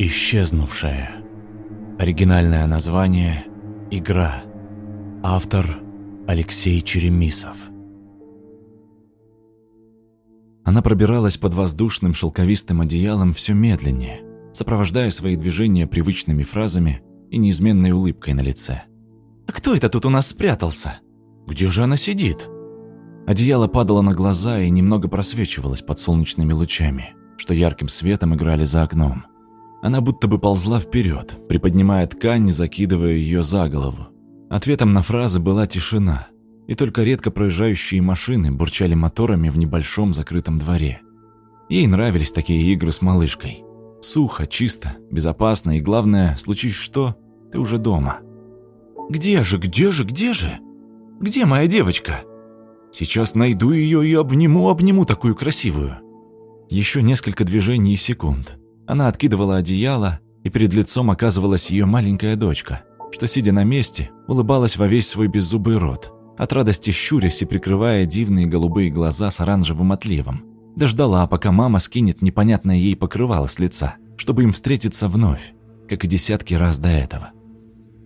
«Исчезнувшая». Оригинальное название – «Игра». Автор – Алексей Черемисов. Она пробиралась под воздушным шелковистым одеялом все медленнее, сопровождая свои движения привычными фразами и неизменной улыбкой на лице. «А кто это тут у нас спрятался? Где же она сидит?» Одеяло падало на глаза и немного просвечивалось под солнечными лучами, что ярким светом играли за окном – она будто бы ползла вперед, приподнимая ткань и закидывая ее за голову. Ответом на фразы была тишина, и только редко проезжающие машины бурчали моторами в небольшом закрытом дворе. Ей нравились такие игры с малышкой. Сухо, чисто, безопасно и, главное, случись что, ты уже дома. «Где же, где же, где же? Где моя девочка? Сейчас найду ее и обниму, обниму такую красивую». Еще несколько движений и секунд – она откидывала одеяло, и перед лицом оказывалась ее маленькая дочка, что, сидя на месте, улыбалась во весь свой беззубый рот, от радости щурясь и прикрывая дивные голубые глаза с оранжевым отливом. Дождала, пока мама скинет непонятное ей покрывало с лица, чтобы им встретиться вновь, как и десятки раз до этого.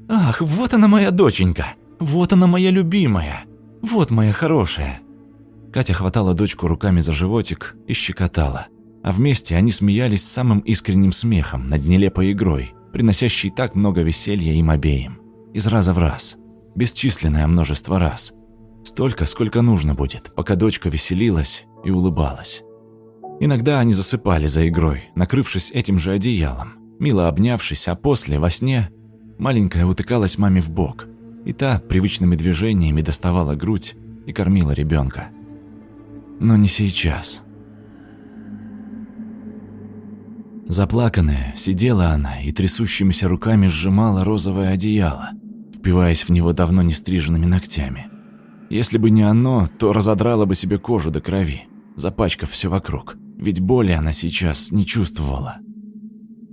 «Ах, вот она моя доченька! Вот она моя любимая! Вот моя хорошая!» Катя хватала дочку руками за животик и щекотала – а вместе они смеялись самым искренним смехом над нелепой игрой, приносящей так много веселья им обеим. Из раза в раз. Бесчисленное множество раз. Столько, сколько нужно будет, пока дочка веселилась и улыбалась. Иногда они засыпали за игрой, накрывшись этим же одеялом, мило обнявшись, а после, во сне, маленькая утыкалась маме в бок, и та привычными движениями доставала грудь и кормила ребенка. Но не сейчас. Заплаканная, сидела она и трясущимися руками сжимала розовое одеяло, впиваясь в него давно не стриженными ногтями. Если бы не оно, то разодрала бы себе кожу до крови, запачкав все вокруг, ведь боли она сейчас не чувствовала.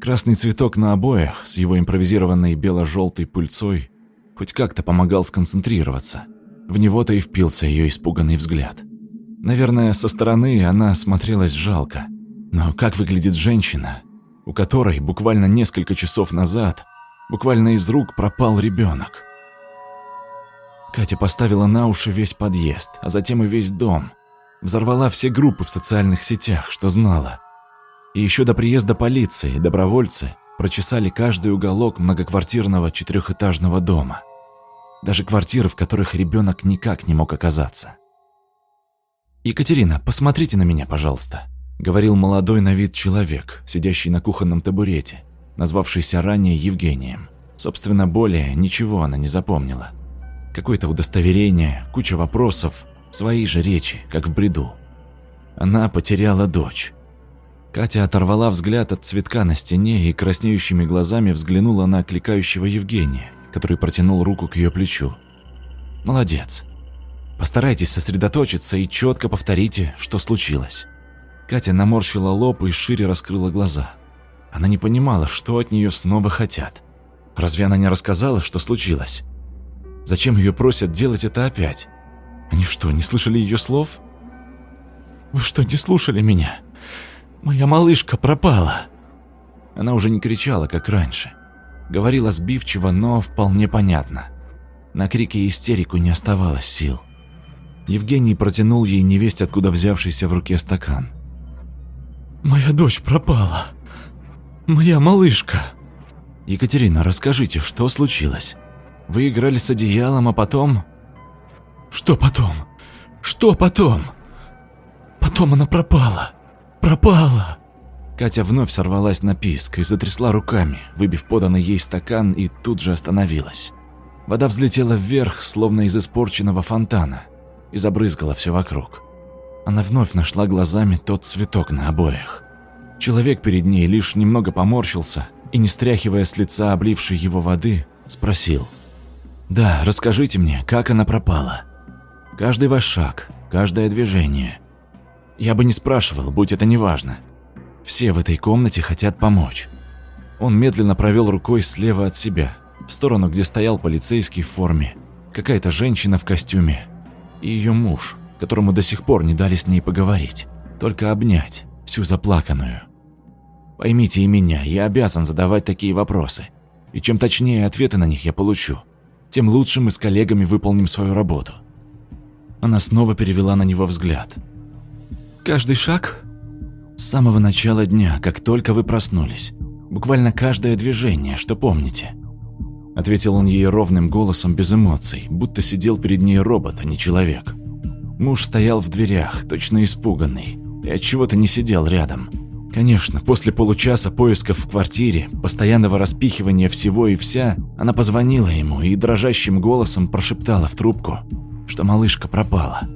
Красный цветок на обоях с его импровизированной бело-желтой пыльцой хоть как-то помогал сконцентрироваться. В него-то и впился ее испуганный взгляд. Наверное, со стороны она смотрелась жалко. Но как выглядит женщина, у которой буквально несколько часов назад буквально из рук пропал ребенок. Катя поставила на уши весь подъезд, а затем и весь дом. Взорвала все группы в социальных сетях, что знала. И еще до приезда полиции добровольцы прочесали каждый уголок многоквартирного четырехэтажного дома. Даже квартиры, в которых ребенок никак не мог оказаться. «Екатерина, посмотрите на меня, пожалуйста», говорил молодой на вид человек, сидящий на кухонном табурете, назвавшийся ранее Евгением. Собственно, более ничего она не запомнила. Какое-то удостоверение, куча вопросов, свои же речи, как в бреду. Она потеряла дочь. Катя оторвала взгляд от цветка на стене и краснеющими глазами взглянула на окликающего Евгения, который протянул руку к ее плечу. «Молодец. Постарайтесь сосредоточиться и четко повторите, что случилось». Катя наморщила лоб и шире раскрыла глаза. Она не понимала, что от нее снова хотят. Разве она не рассказала, что случилось? Зачем ее просят делать это опять? Они что, не слышали ее слов? «Вы что, не слушали меня? Моя малышка пропала!» Она уже не кричала, как раньше. Говорила сбивчиво, но вполне понятно. На крики и истерику не оставалось сил. Евгений протянул ей невесть, откуда взявшийся в руке стакан – Моя дочь пропала. Моя малышка. Екатерина, расскажите, что случилось? Вы играли с одеялом, а потом... Что потом? Что потом? Потом она пропала. Пропала. Катя вновь сорвалась на писк и затрясла руками, выбив поданный ей стакан и тут же остановилась. Вода взлетела вверх, словно из испорченного фонтана, и забрызгала все вокруг. Она вновь нашла глазами тот цветок на обоях. Человек перед ней лишь немного поморщился и, не стряхивая с лица облившей его воды, спросил. «Да, расскажите мне, как она пропала? Каждый ваш шаг, каждое движение. Я бы не спрашивал, будь это неважно. Все в этой комнате хотят помочь». Он медленно провел рукой слева от себя, в сторону, где стоял полицейский в форме, какая-то женщина в костюме и ее муж которому до сих пор не дали с ней поговорить, только обнять, всю заплаканную. Поймите и меня, я обязан задавать такие вопросы. И чем точнее ответы на них я получу, тем лучше мы с коллегами выполним свою работу. Она снова перевела на него взгляд. Каждый шаг? С самого начала дня, как только вы проснулись. Буквально каждое движение, что помните. Ответил он ей ровным голосом без эмоций, будто сидел перед ней робот, а не человек. Муж стоял в дверях, точно испуганный, и от чего-то не сидел рядом. Конечно, после получаса поисков в квартире, постоянного распихивания всего и вся, она позвонила ему и дрожащим голосом прошептала в трубку, что малышка пропала.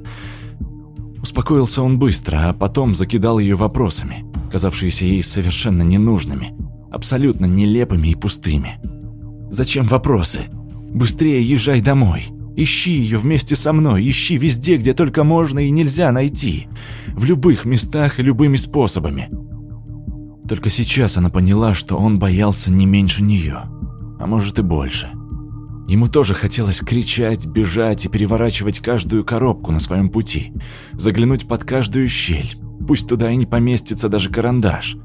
Успокоился он быстро, а потом закидал ее вопросами, казавшиеся ей совершенно ненужными, абсолютно нелепыми и пустыми. «Зачем вопросы? Быстрее езжай домой!» Ищи ее вместе со мной, ищи везде, где только можно и нельзя найти. В любых местах и любыми способами. Только сейчас она поняла, что он боялся не меньше нее, а может и больше. Ему тоже хотелось кричать, бежать и переворачивать каждую коробку на своем пути, заглянуть под каждую щель, пусть туда и не поместится даже карандаш.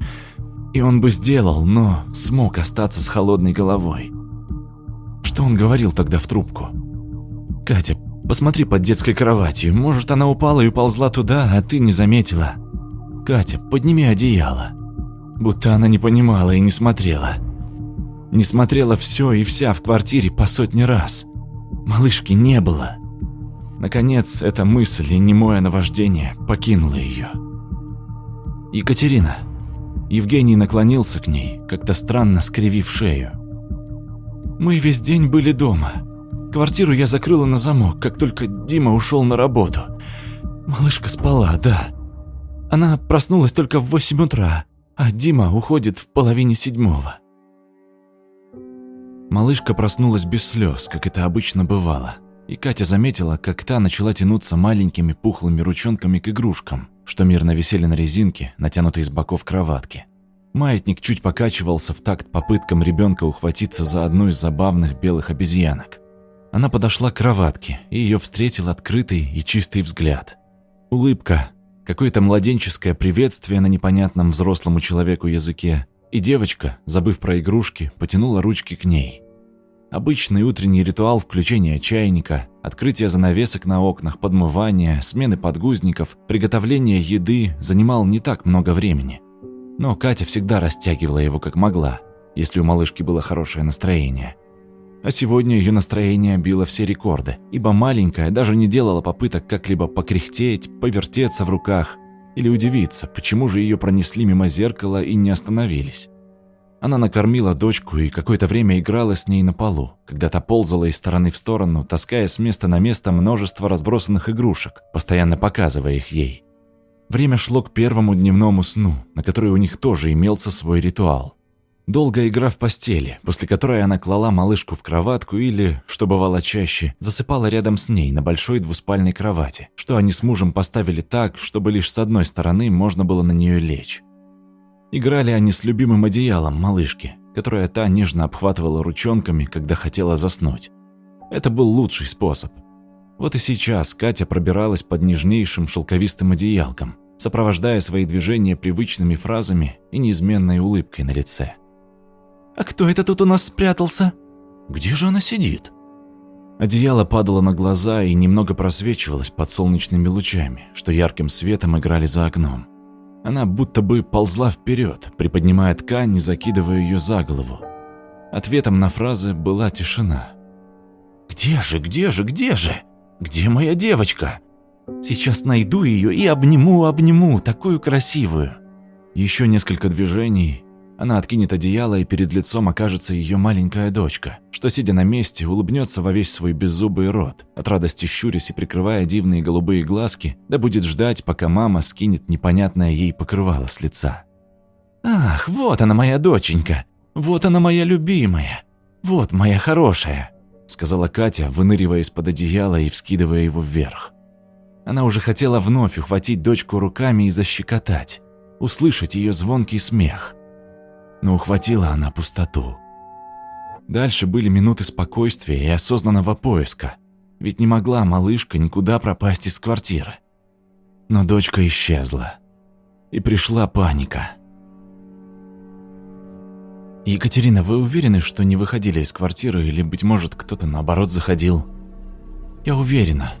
И он бы сделал, но смог остаться с холодной головой. Что он говорил тогда в трубку? Катя, посмотри под детской кроватью. Может, она упала и уползла туда, а ты не заметила. Катя, подними одеяло. Будто она не понимала и не смотрела. Не смотрела все и вся в квартире по сотни раз. Малышки не было. Наконец, эта мысль и немое наваждение покинула ее. Екатерина. Евгений наклонился к ней, как-то странно скривив шею. «Мы весь день были дома», Квартиру я закрыла на замок, как только Дима ушел на работу. Малышка спала, да. Она проснулась только в 8 утра, а Дима уходит в половине седьмого. Малышка проснулась без слез, как это обычно бывало. И Катя заметила, как та начала тянуться маленькими пухлыми ручонками к игрушкам, что мирно висели на резинке, натянутой из боков кроватки. Маятник чуть покачивался в такт попыткам ребенка ухватиться за одну из забавных белых обезьянок. Она подошла к кроватке, и ее встретил открытый и чистый взгляд. Улыбка, какое-то младенческое приветствие на непонятном взрослому человеку языке, и девочка, забыв про игрушки, потянула ручки к ней. Обычный утренний ритуал включения чайника, открытие занавесок на окнах, подмывание, смены подгузников, приготовление еды занимал не так много времени. Но Катя всегда растягивала его как могла, если у малышки было хорошее настроение – а сегодня ее настроение било все рекорды, ибо маленькая даже не делала попыток как-либо покряхтеть, повертеться в руках или удивиться, почему же ее пронесли мимо зеркала и не остановились. Она накормила дочку и какое-то время играла с ней на полу, когда-то ползала из стороны в сторону, таская с места на место множество разбросанных игрушек, постоянно показывая их ей. Время шло к первому дневному сну, на который у них тоже имелся свой ритуал долго игра в постели, после которой она клала малышку в кроватку или, что бывало чаще, засыпала рядом с ней на большой двуспальной кровати, что они с мужем поставили так, чтобы лишь с одной стороны можно было на нее лечь. Играли они с любимым одеялом малышки, которое та нежно обхватывала ручонками, когда хотела заснуть. Это был лучший способ. Вот и сейчас Катя пробиралась под нежнейшим шелковистым одеялком, сопровождая свои движения привычными фразами и неизменной улыбкой на лице. А кто это тут у нас спрятался? Где же она сидит?» Одеяло падало на глаза и немного просвечивалось под солнечными лучами, что ярким светом играли за окном. Она будто бы ползла вперед, приподнимая ткань и закидывая ее за голову. Ответом на фразы была тишина. «Где же, где же, где же? Где моя девочка?» «Сейчас найду ее и обниму, обниму, такую красивую». Еще несколько движений, она откинет одеяло, и перед лицом окажется ее маленькая дочка, что, сидя на месте, улыбнется во весь свой беззубый рот, от радости щурясь и прикрывая дивные голубые глазки, да будет ждать, пока мама скинет непонятное ей покрывало с лица. «Ах, вот она моя доченька! Вот она моя любимая! Вот моя хорошая!» сказала Катя, выныривая из-под одеяла и вскидывая его вверх. Она уже хотела вновь ухватить дочку руками и защекотать, услышать ее звонкий смех – но ухватила она пустоту. Дальше были минуты спокойствия и осознанного поиска, ведь не могла малышка никуда пропасть из квартиры. Но дочка исчезла, и пришла паника. «Екатерина, вы уверены, что не выходили из квартиры, или, быть может, кто-то наоборот заходил?» «Я уверена.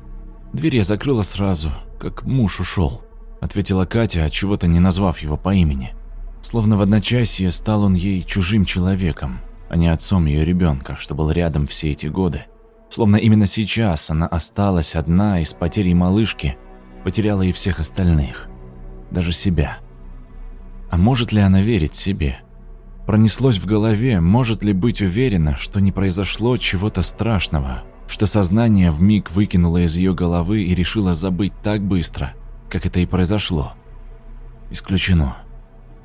Дверь я закрыла сразу, как муж ушел», — ответила Катя, от чего то не назвав его по имени. Словно в одночасье стал он ей чужим человеком, а не отцом ее ребенка, что был рядом все эти годы. Словно именно сейчас она осталась одна из потерей малышки, потеряла и всех остальных, даже себя. А может ли она верить себе? Пронеслось в голове, может ли быть уверена, что не произошло чего-то страшного, что сознание в миг выкинуло из ее головы и решило забыть так быстро, как это и произошло? Исключено.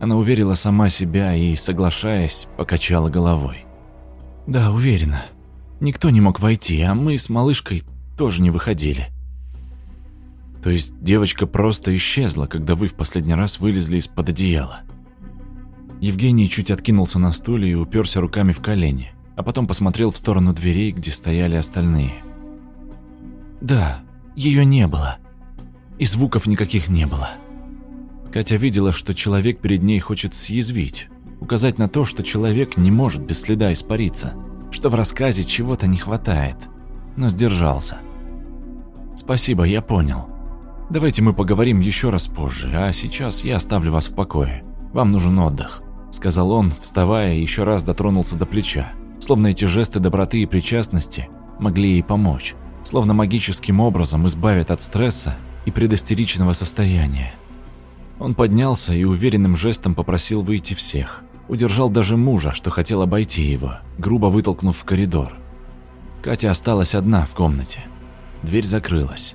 Она уверила сама себя и, соглашаясь, покачала головой. «Да, уверена. Никто не мог войти, а мы с малышкой тоже не выходили». «То есть девочка просто исчезла, когда вы в последний раз вылезли из-под одеяла?» Евгений чуть откинулся на стуле и уперся руками в колени, а потом посмотрел в сторону дверей, где стояли остальные. «Да, ее не было. И звуков никаких не было». Катя видела, что человек перед ней хочет съязвить, указать на то, что человек не может без следа испариться, что в рассказе чего-то не хватает, но сдержался. «Спасибо, я понял. Давайте мы поговорим еще раз позже, а сейчас я оставлю вас в покое. Вам нужен отдых», — сказал он, вставая и еще раз дотронулся до плеча, словно эти жесты доброты и причастности могли ей помочь, словно магическим образом избавят от стресса и предостеричного состояния. Он поднялся и уверенным жестом попросил выйти всех. Удержал даже мужа, что хотел обойти его, грубо вытолкнув в коридор. Катя осталась одна в комнате. Дверь закрылась.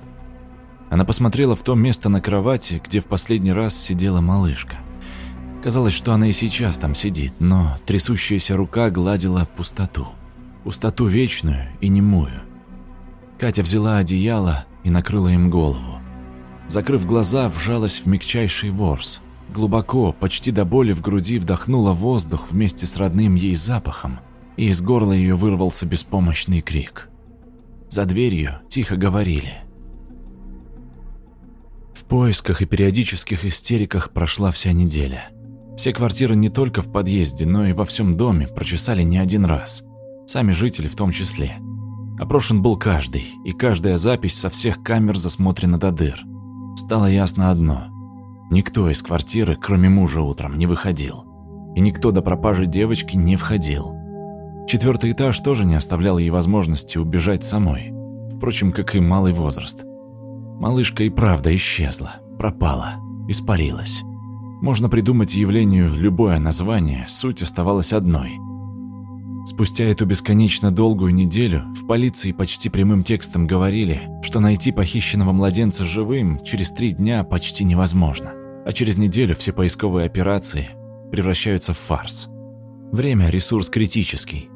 Она посмотрела в то место на кровати, где в последний раз сидела малышка. Казалось, что она и сейчас там сидит, но трясущаяся рука гладила пустоту. Пустоту вечную и немую. Катя взяла одеяло и накрыла им голову. Закрыв глаза, вжалась в мягчайший ворс. Глубоко, почти до боли в груди вдохнула воздух вместе с родным ей запахом, и из горла ее вырвался беспомощный крик. За дверью тихо говорили. В поисках и периодических истериках прошла вся неделя. Все квартиры не только в подъезде, но и во всем доме прочесали не один раз. Сами жители в том числе. Опрошен был каждый, и каждая запись со всех камер засмотрена до дыр стало ясно одно. Никто из квартиры, кроме мужа, утром не выходил. И никто до пропажи девочки не входил. Четвертый этаж тоже не оставлял ей возможности убежать самой. Впрочем, как и малый возраст. Малышка и правда исчезла, пропала, испарилась. Можно придумать явлению любое название, суть оставалась одной – Спустя эту бесконечно долгую неделю в полиции почти прямым текстом говорили, что найти похищенного младенца живым через три дня почти невозможно, а через неделю все поисковые операции превращаются в фарс. Время – ресурс критический.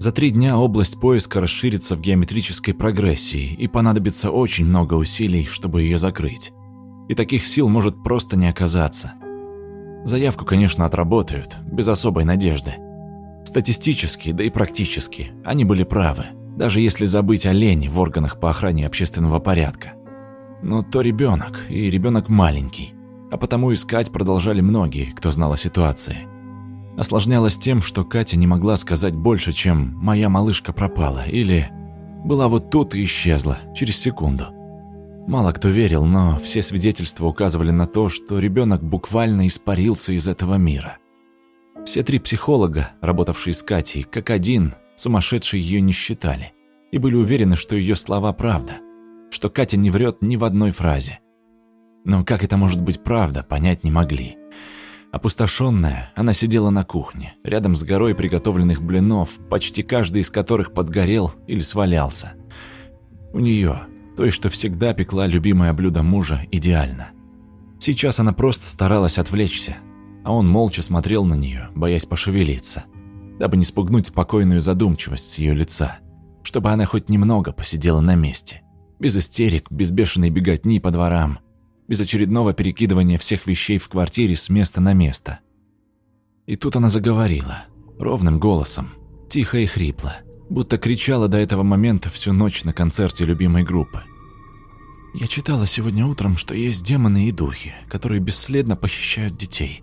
За три дня область поиска расширится в геометрической прогрессии и понадобится очень много усилий, чтобы ее закрыть. И таких сил может просто не оказаться. Заявку, конечно, отработают, без особой надежды – Статистически, да и практически, они были правы, даже если забыть о лени в органах по охране общественного порядка. Но то ребенок, и ребенок маленький, а потому искать продолжали многие, кто знал о ситуации. Осложнялось тем, что Катя не могла сказать больше, чем «моя малышка пропала» или «была вот тут и исчезла» через секунду. Мало кто верил, но все свидетельства указывали на то, что ребенок буквально испарился из этого мира – все три психолога, работавшие с Катей, как один, сумасшедшие ее не считали и были уверены, что ее слова правда, что Катя не врет ни в одной фразе. Но как это может быть правда, понять не могли. Опустошенная, она сидела на кухне, рядом с горой приготовленных блинов, почти каждый из которых подгорел или свалялся. У нее, той, что всегда пекла любимое блюдо мужа, идеально. Сейчас она просто старалась отвлечься, а он молча смотрел на нее, боясь пошевелиться, дабы не спугнуть спокойную задумчивость с ее лица, чтобы она хоть немного посидела на месте, без истерик, без бешеной беготни по дворам, без очередного перекидывания всех вещей в квартире с места на место. И тут она заговорила, ровным голосом, тихо и хрипло, будто кричала до этого момента всю ночь на концерте любимой группы. «Я читала сегодня утром, что есть демоны и духи, которые бесследно похищают детей»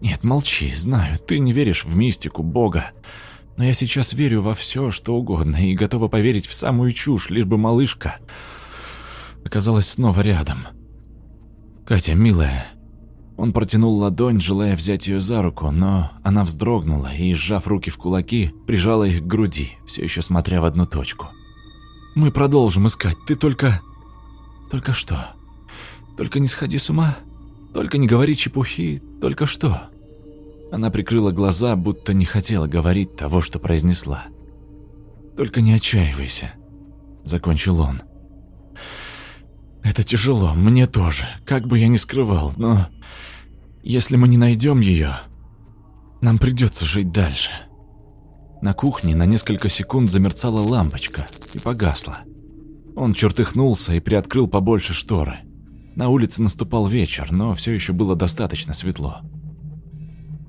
Нет, молчи, знаю, ты не веришь в мистику Бога. Но я сейчас верю во все, что угодно, и готова поверить в самую чушь, лишь бы малышка оказалась снова рядом. Катя, милая, он протянул ладонь, желая взять ее за руку, но она вздрогнула и, сжав руки в кулаки, прижала их к груди, все еще смотря в одну точку. «Мы продолжим искать, ты только...» «Только что? Только не сходи с ума?» Только не говори чепухи, только что. Она прикрыла глаза, будто не хотела говорить того, что произнесла. Только не отчаивайся, закончил он. Это тяжело, мне тоже, как бы я ни скрывал, но если мы не найдем ее, нам придется жить дальше. На кухне на несколько секунд замерцала лампочка и погасла. Он чертыхнулся и приоткрыл побольше шторы. На улице наступал вечер, но все еще было достаточно светло.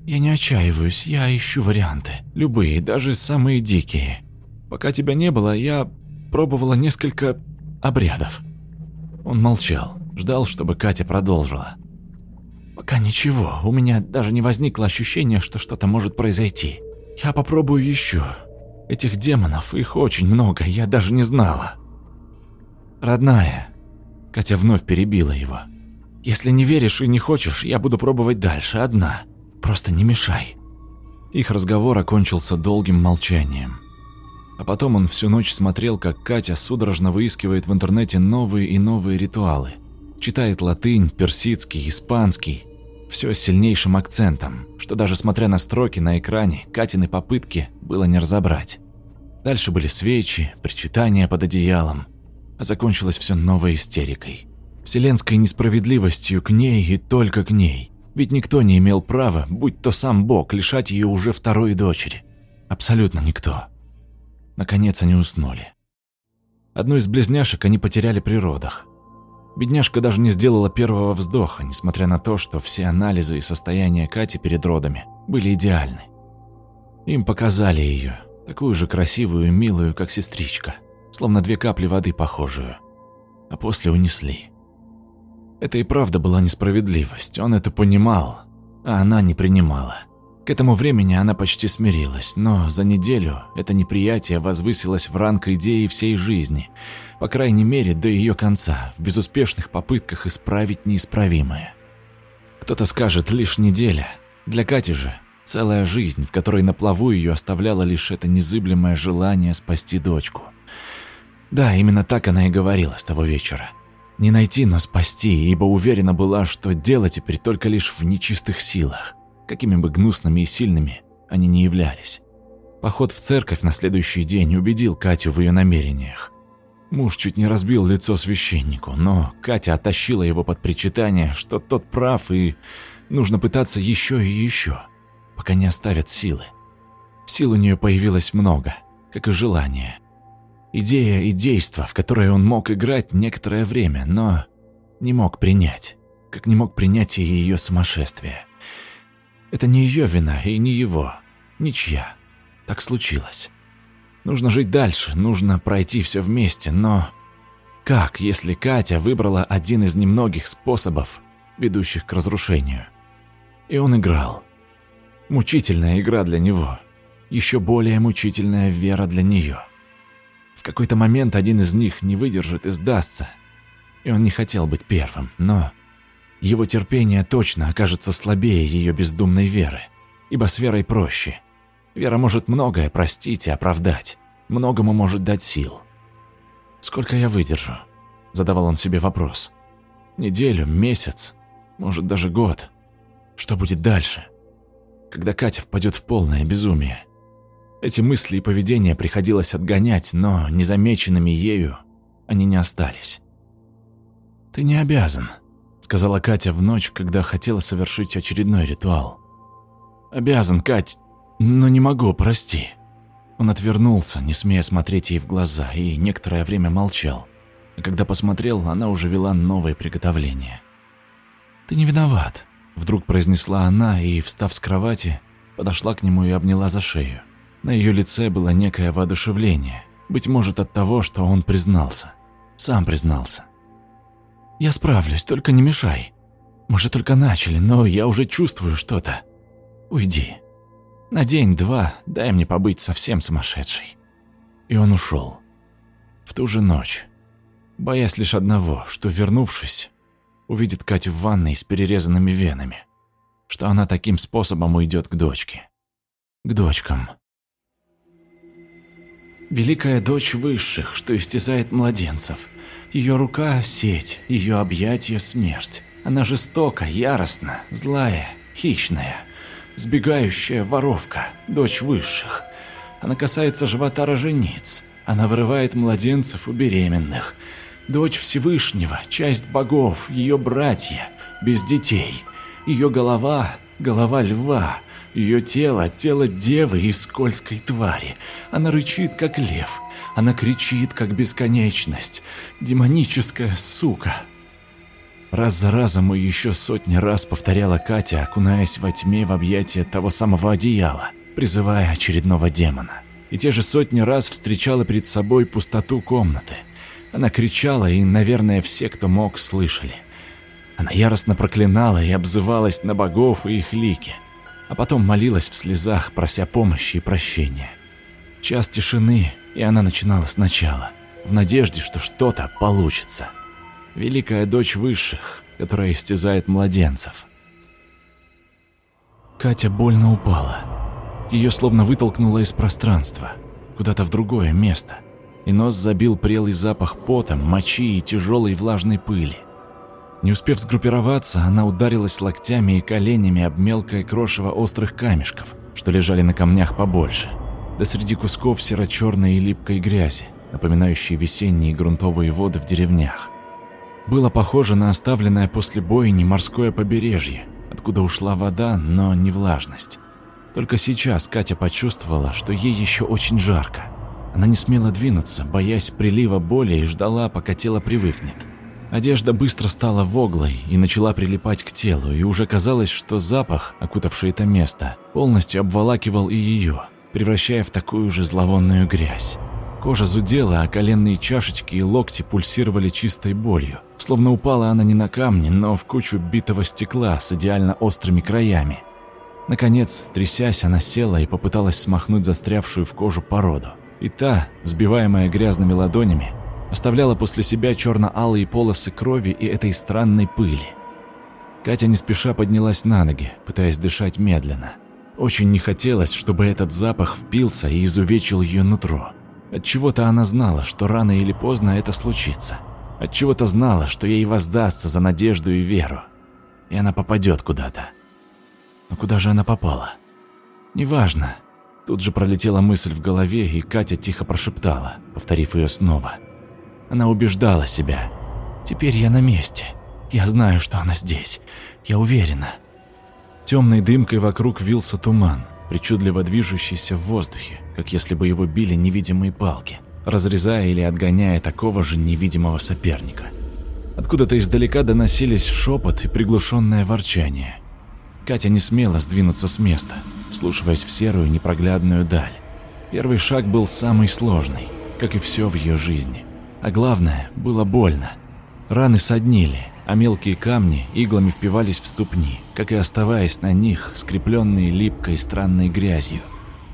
«Я не отчаиваюсь, я ищу варианты. Любые, даже самые дикие. Пока тебя не было, я пробовала несколько обрядов». Он молчал, ждал, чтобы Катя продолжила. «Пока ничего, у меня даже не возникло ощущения, что что-то может произойти. Я попробую еще. Этих демонов, их очень много, я даже не знала». «Родная», Катя вновь перебила его. «Если не веришь и не хочешь, я буду пробовать дальше, одна. Просто не мешай». Их разговор окончился долгим молчанием. А потом он всю ночь смотрел, как Катя судорожно выискивает в интернете новые и новые ритуалы. Читает латынь, персидский, испанский. Все с сильнейшим акцентом, что даже смотря на строки на экране, Катины попытки было не разобрать. Дальше были свечи, причитания под одеялом – Закончилось все новой истерикой. Вселенской несправедливостью к ней и только к ней. Ведь никто не имел права, будь то сам Бог, лишать ее уже второй дочери. Абсолютно никто. Наконец они уснули. Одну из близняшек они потеряли при родах. Бедняжка даже не сделала первого вздоха, несмотря на то, что все анализы и состояние Кати перед родами были идеальны. Им показали ее, такую же красивую и милую, как сестричка – словно две капли воды похожую, а после унесли. Это и правда была несправедливость, он это понимал, а она не принимала. К этому времени она почти смирилась, но за неделю это неприятие возвысилось в ранг идеи всей жизни, по крайней мере до ее конца, в безуспешных попытках исправить неисправимое. Кто-то скажет «лишь неделя», для Кати же целая жизнь, в которой на плаву ее оставляло лишь это незыблемое желание спасти дочку – да, именно так она и говорила с того вечера. Не найти, но спасти, ибо уверена была, что дело теперь только лишь в нечистых силах, какими бы гнусными и сильными они не являлись. Поход в церковь на следующий день убедил Катю в ее намерениях. Муж чуть не разбил лицо священнику, но Катя оттащила его под причитание, что тот прав и нужно пытаться еще и еще, пока не оставят силы. Сил у нее появилось много, как и желание. Идея и действо, в которые он мог играть некоторое время, но не мог принять, как не мог принять и ее сумасшествие. Это не ее вина и не его, ничья. Так случилось. Нужно жить дальше, нужно пройти все вместе, но как, если Катя выбрала один из немногих способов, ведущих к разрушению? И он играл. Мучительная игра для него. Еще более мучительная вера для нее. В какой-то момент один из них не выдержит и сдастся. И он не хотел быть первым, но... Его терпение точно окажется слабее ее бездумной веры, ибо с верой проще. Вера может многое простить и оправдать, многому может дать сил. «Сколько я выдержу?» – задавал он себе вопрос. «Неделю, месяц, может даже год. Что будет дальше?» когда Катя впадет в полное безумие. Эти мысли и поведение приходилось отгонять, но незамеченными ею они не остались. «Ты не обязан», — сказала Катя в ночь, когда хотела совершить очередной ритуал. «Обязан, Кать, но не могу, прости». Он отвернулся, не смея смотреть ей в глаза, и некоторое время молчал. А когда посмотрел, она уже вела новые приготовления. «Ты не виноват», — вдруг произнесла она и, встав с кровати, подошла к нему и обняла за шею. На ее лице было некое воодушевление, быть может от того, что он признался. Сам признался. «Я справлюсь, только не мешай. Мы же только начали, но я уже чувствую что-то. Уйди. На день-два дай мне побыть совсем сумасшедшей». И он ушел. В ту же ночь. Боясь лишь одного, что, вернувшись, увидит Катю в ванной с перерезанными венами, что она таким способом уйдет к дочке. К дочкам. Великая дочь высших, что истязает младенцев. Ее рука – сеть, ее объятие – смерть. Она жестока, яростна, злая, хищная, сбегающая воровка, дочь высших. Она касается живота рожениц, она вырывает младенцев у беременных. Дочь Всевышнего, часть богов, ее братья, без детей. Ее голова – голова льва – ее тело – тело девы и скользкой твари. Она рычит, как лев. Она кричит, как бесконечность. Демоническая сука. Раз за разом и еще сотни раз повторяла Катя, окунаясь во тьме в объятия того самого одеяла, призывая очередного демона. И те же сотни раз встречала перед собой пустоту комнаты. Она кричала, и, наверное, все, кто мог, слышали. Она яростно проклинала и обзывалась на богов и их лики – а потом молилась в слезах, прося помощи и прощения. Час тишины, и она начинала сначала, в надежде, что что-то получится. Великая дочь высших, которая истязает младенцев. Катя больно упала. Ее словно вытолкнуло из пространства, куда-то в другое место, и нос забил прелый запах пота, мочи и тяжелой влажной пыли – не успев сгруппироваться, она ударилась локтями и коленями об мелкое крошево острых камешков, что лежали на камнях побольше, да среди кусков серо-черной и липкой грязи, напоминающей весенние грунтовые воды в деревнях. Было похоже на оставленное после бойни морское побережье, откуда ушла вода, но не влажность. Только сейчас Катя почувствовала, что ей еще очень жарко. Она не смела двинуться, боясь прилива боли и ждала, пока тело привыкнет. Одежда быстро стала воглой и начала прилипать к телу, и уже казалось, что запах, окутавший это место, полностью обволакивал и ее, превращая в такую же зловонную грязь. Кожа зудела, а коленные чашечки и локти пульсировали чистой болью, словно упала она не на камни, но в кучу битого стекла с идеально острыми краями. Наконец, трясясь, она села и попыталась смахнуть застрявшую в кожу породу. И та, сбиваемая грязными ладонями, оставляла после себя черно-алые полосы крови и этой странной пыли. Катя не спеша поднялась на ноги, пытаясь дышать медленно. Очень не хотелось, чтобы этот запах впился и изувечил ее нутро. От чего то она знала, что рано или поздно это случится. От чего то знала, что ей воздастся за надежду и веру. И она попадет куда-то. Но куда же она попала? Неважно. Тут же пролетела мысль в голове, и Катя тихо прошептала, повторив ее снова – она убеждала себя. «Теперь я на месте. Я знаю, что она здесь. Я уверена». Темной дымкой вокруг вился туман, причудливо движущийся в воздухе, как если бы его били невидимые палки, разрезая или отгоняя такого же невидимого соперника. Откуда-то издалека доносились шепот и приглушенное ворчание. Катя не смела сдвинуться с места, вслушиваясь в серую непроглядную даль. Первый шаг был самый сложный, как и все в ее жизни – а главное, было больно. Раны соднили, а мелкие камни иглами впивались в ступни, как и оставаясь на них, скрепленные липкой странной грязью.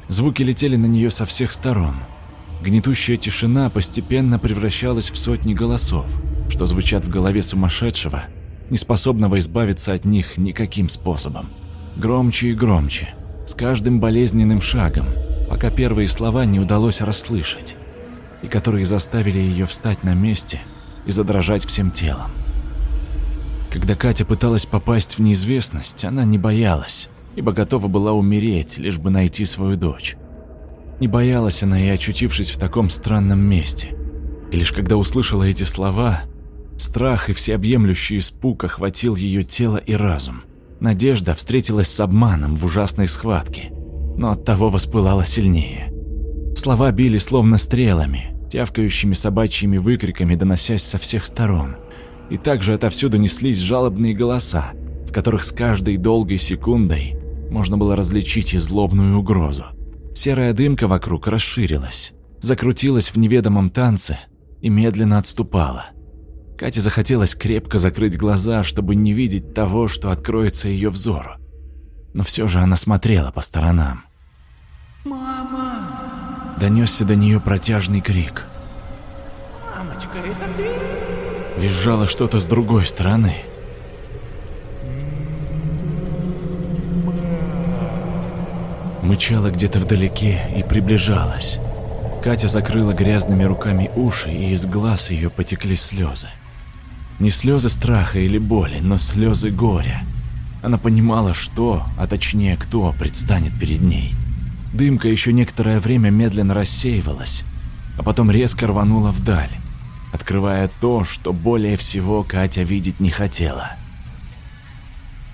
Звуки летели на нее со всех сторон. Гнетущая тишина постепенно превращалась в сотни голосов, что звучат в голове сумасшедшего, неспособного избавиться от них никаким способом. Громче и громче, с каждым болезненным шагом, пока первые слова не удалось расслышать и которые заставили ее встать на месте и задрожать всем телом. Когда Катя пыталась попасть в неизвестность, она не боялась, ибо готова была умереть, лишь бы найти свою дочь. Не боялась она и очутившись в таком странном месте. И лишь когда услышала эти слова, страх и всеобъемлющий испуг охватил ее тело и разум. Надежда встретилась с обманом в ужасной схватке, но от того воспылала сильнее. Слова били словно стрелами, тявкающими собачьими выкриками, доносясь со всех сторон. И также отовсюду неслись жалобные голоса, в которых с каждой долгой секундой можно было различить и злобную угрозу. Серая дымка вокруг расширилась, закрутилась в неведомом танце и медленно отступала. Кате захотелось крепко закрыть глаза, чтобы не видеть того, что откроется ее взору. Но все же она смотрела по сторонам. «Мама!» донесся до нее протяжный крик. «Мамочка, это ты?» Визжало что-то с другой стороны. Мычала где-то вдалеке и приближалась. Катя закрыла грязными руками уши, и из глаз ее потекли слезы. Не слезы страха или боли, но слезы горя. Она понимала, что, а точнее кто, предстанет перед ней. Дымка еще некоторое время медленно рассеивалась, а потом резко рванула вдаль, открывая то, что более всего Катя видеть не хотела.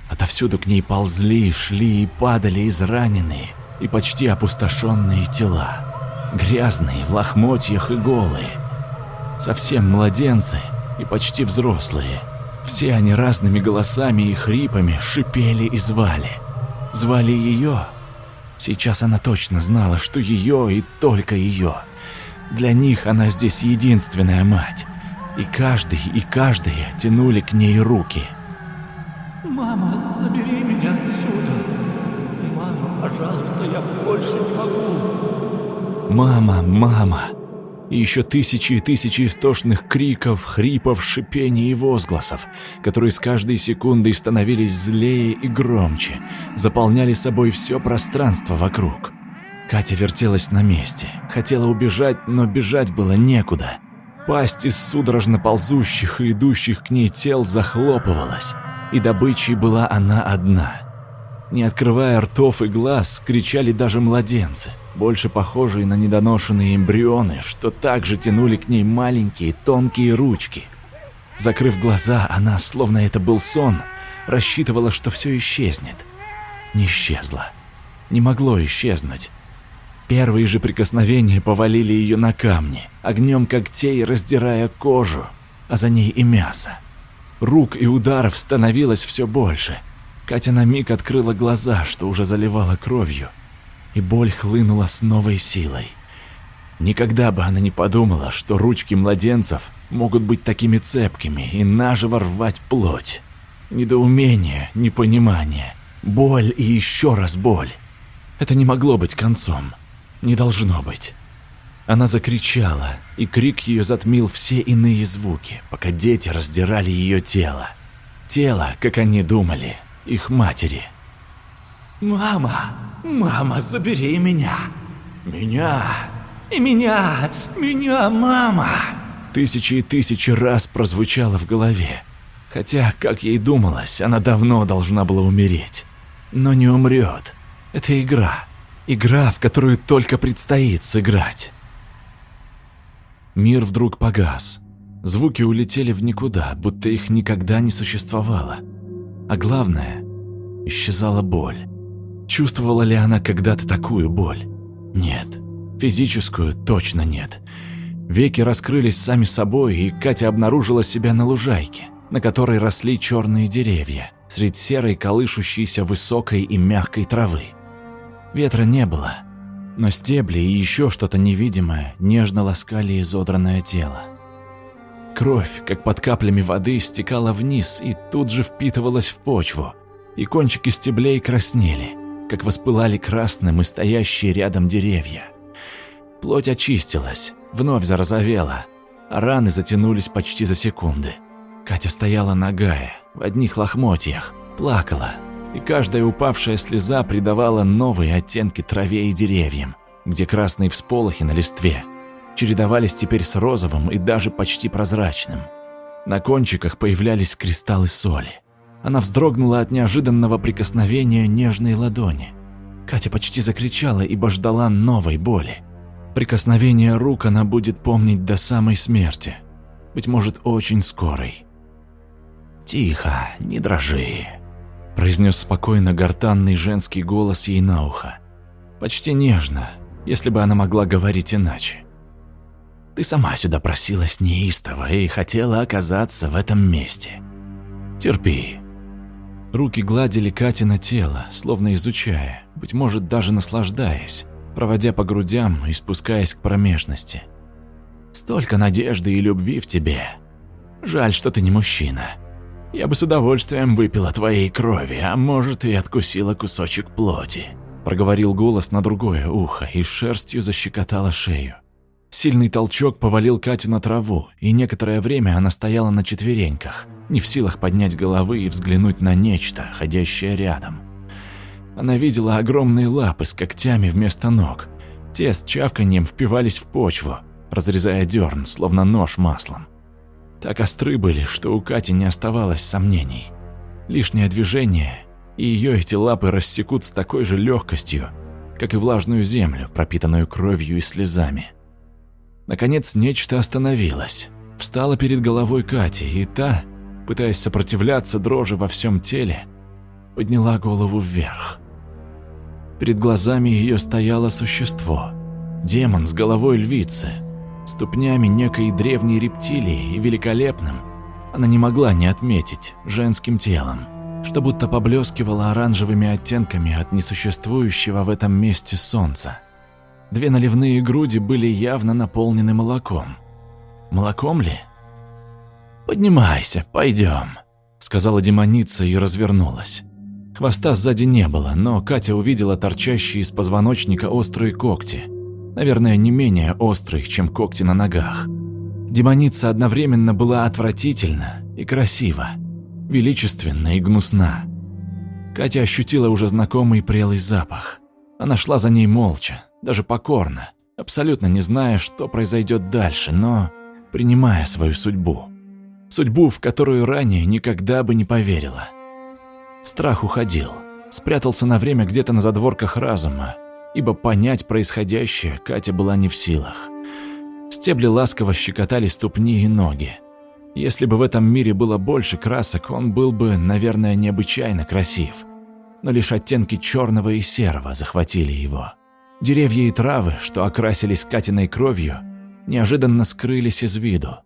Отовсюду к ней ползли, шли и падали израненные и почти опустошенные тела, грязные, в лохмотьях и голые, совсем младенцы и почти взрослые. Все они разными голосами и хрипами шипели и звали. Звали ее — Сейчас она точно знала, что ее и только ее. Для них она здесь единственная мать. И каждый, и каждая тянули к ней руки. «Мама, забери меня отсюда! Мама, пожалуйста, я больше не могу!» «Мама, мама!» и еще тысячи и тысячи истошных криков, хрипов, шипений и возгласов, которые с каждой секундой становились злее и громче, заполняли собой все пространство вокруг. Катя вертелась на месте, хотела убежать, но бежать было некуда. Пасть из судорожно ползущих и идущих к ней тел захлопывалась, и добычей была она одна — не открывая ртов и глаз, кричали даже младенцы, больше похожие на недоношенные эмбрионы, что также тянули к ней маленькие тонкие ручки. Закрыв глаза, она, словно это был сон, рассчитывала, что все исчезнет. Не исчезло. Не могло исчезнуть. Первые же прикосновения повалили ее на камни, огнем когтей раздирая кожу, а за ней и мясо. Рук и ударов становилось все больше — Катя на миг открыла глаза, что уже заливала кровью, и боль хлынула с новой силой. Никогда бы она не подумала, что ручки младенцев могут быть такими цепкими и наживо рвать плоть. Недоумение, непонимание, боль и еще раз боль. Это не могло быть концом. Не должно быть. Она закричала, и крик ее затмил все иные звуки, пока дети раздирали ее тело. Тело, как они думали, их матери. «Мама! Мама, забери меня! Меня! И меня! Меня, мама!» Тысячи и тысячи раз прозвучало в голове. Хотя, как ей думалось, она давно должна была умереть. Но не умрет. Это игра. Игра, в которую только предстоит сыграть. Мир вдруг погас. Звуки улетели в никуда, будто их никогда не существовало. А главное, исчезала боль. Чувствовала ли она когда-то такую боль? Нет. Физическую точно нет. Веки раскрылись сами собой, и Катя обнаружила себя на лужайке, на которой росли черные деревья, среди серой колышущейся высокой и мягкой травы. Ветра не было, но стебли и еще что-то невидимое нежно ласкали изодранное тело. Кровь, как под каплями воды, стекала вниз и тут же впитывалась в почву, и кончики стеблей краснели, как воспылали красным и стоящие рядом деревья. Плоть очистилась, вновь зарозовела, а раны затянулись почти за секунды. Катя стояла нагая, в одних лохмотьях, плакала, и каждая упавшая слеза придавала новые оттенки траве и деревьям, где красные всполохи на листве – чередовались теперь с розовым и даже почти прозрачным. На кончиках появлялись кристаллы соли. Она вздрогнула от неожиданного прикосновения нежной ладони. Катя почти закричала, ибо ждала новой боли. Прикосновение рук она будет помнить до самой смерти. Быть может, очень скорой. «Тихо, не дрожи», – произнес спокойно гортанный женский голос ей на ухо. Почти нежно, если бы она могла говорить иначе. Ты сама сюда просилась неистово и хотела оказаться в этом месте. Терпи». Руки гладили Кати на тело, словно изучая, быть может, даже наслаждаясь, проводя по грудям и спускаясь к промежности. «Столько надежды и любви в тебе. Жаль, что ты не мужчина. Я бы с удовольствием выпила твоей крови, а может, и откусила кусочек плоти». Проговорил голос на другое ухо и шерстью защекотала шею. Сильный толчок повалил Катю на траву, и некоторое время она стояла на четвереньках, не в силах поднять головы и взглянуть на нечто, ходящее рядом. Она видела огромные лапы с когтями вместо ног. Те с чавканьем впивались в почву, разрезая дерн, словно нож маслом. Так остры были, что у Кати не оставалось сомнений. Лишнее движение, и ее эти лапы рассекут с такой же легкостью, как и влажную землю, пропитанную кровью и слезами. Наконец нечто остановилось. Встала перед головой Кати, и та, пытаясь сопротивляться дрожи во всем теле, подняла голову вверх. Перед глазами ее стояло существо. Демон с головой львицы, ступнями некой древней рептилии и великолепным, она не могла не отметить, женским телом, что будто поблескивало оранжевыми оттенками от несуществующего в этом месте солнца. Две наливные груди были явно наполнены молоком. Молоком ли? «Поднимайся, пойдем», — сказала демоница и развернулась. Хвоста сзади не было, но Катя увидела торчащие из позвоночника острые когти. Наверное, не менее острые, чем когти на ногах. Демоница одновременно была отвратительна и красива, величественна и гнусна. Катя ощутила уже знакомый прелый запах. Она шла за ней молча, даже покорно, абсолютно не зная, что произойдет дальше, но принимая свою судьбу. Судьбу, в которую ранее никогда бы не поверила. Страх уходил, спрятался на время где-то на задворках разума, ибо понять происходящее Катя была не в силах. Стебли ласково щекотали ступни и ноги. Если бы в этом мире было больше красок, он был бы, наверное, необычайно красив – но лишь оттенки черного и серого захватили его. Деревья и травы, что окрасились Катиной кровью, неожиданно скрылись из виду.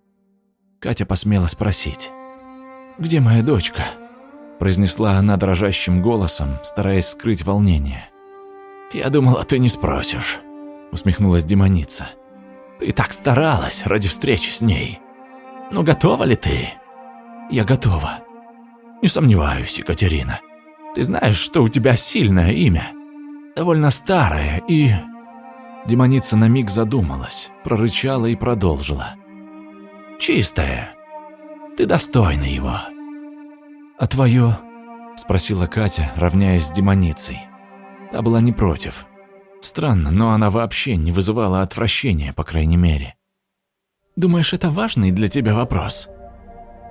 Катя посмела спросить. «Где моя дочка?» произнесла она дрожащим голосом, стараясь скрыть волнение. «Я думала, ты не спросишь», усмехнулась демоница. «Ты так старалась ради встречи с ней. Но готова ли ты?» «Я готова». «Не сомневаюсь, Екатерина», ты знаешь, что у тебя сильное имя. Довольно старое и...» Демоница на миг задумалась, прорычала и продолжила. «Чистое. Ты достойна его». «А твое?» — спросила Катя, равняясь с демоницей. Та была не против. Странно, но она вообще не вызывала отвращения, по крайней мере. «Думаешь, это важный для тебя вопрос?»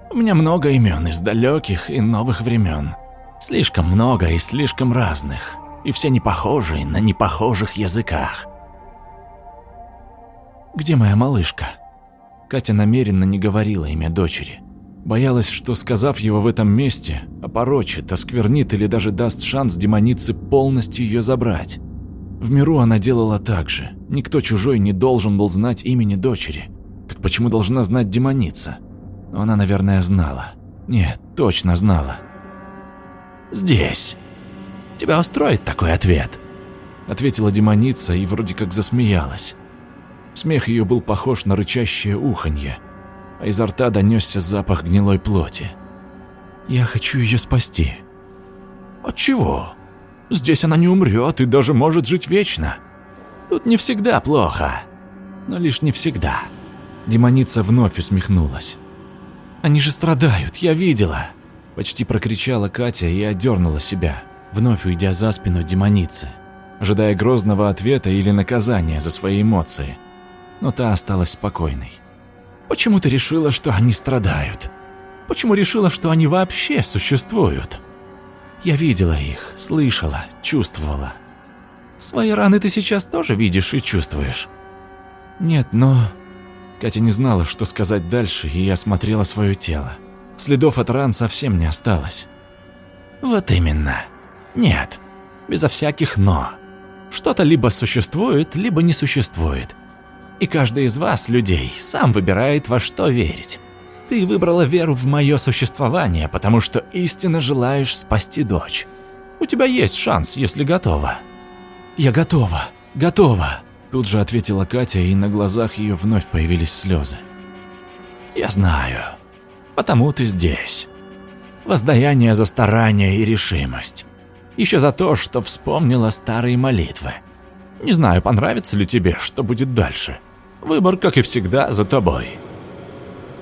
«У меня много имен из далеких и новых времен», Слишком много и слишком разных, и все не похожие на непохожих языках. «Где моя малышка?» Катя намеренно не говорила имя дочери. Боялась, что, сказав его в этом месте, опорочит, осквернит или даже даст шанс демонице полностью ее забрать. В миру она делала так же. Никто чужой не должен был знать имени дочери. Так почему должна знать демоница? Но она, наверное, знала. Нет, точно знала здесь. Тебя устроит такой ответ?» Ответила демоница и вроде как засмеялась. Смех ее был похож на рычащее уханье, а изо рта донесся запах гнилой плоти. «Я хочу ее спасти». «От чего? Здесь она не умрет и даже может жить вечно. Тут не всегда плохо, но лишь не всегда». Демоница вновь усмехнулась. «Они же страдают, я видела». Почти прокричала Катя и одернула себя, вновь уйдя за спину демоницы, ожидая грозного ответа или наказания за свои эмоции. Но та осталась спокойной. «Почему ты решила, что они страдают? Почему решила, что они вообще существуют?» Я видела их, слышала, чувствовала. Свои раны ты сейчас тоже видишь и чувствуешь. Нет, но... Катя не знала, что сказать дальше, и осмотрела свое тело. Следов от ран совсем не осталось. Вот именно. Нет, безо всяких «но». Что-то либо существует, либо не существует. И каждый из вас, людей, сам выбирает, во что верить. Ты выбрала веру в мое существование, потому что истинно желаешь спасти дочь. У тебя есть шанс, если готова». «Я готова, готова», – тут же ответила Катя, и на глазах ее вновь появились слезы. «Я знаю», Потому ты здесь. Воздаяние за старание и решимость. Еще за то, что вспомнила старые молитвы. Не знаю, понравится ли тебе, что будет дальше. Выбор, как и всегда, за тобой.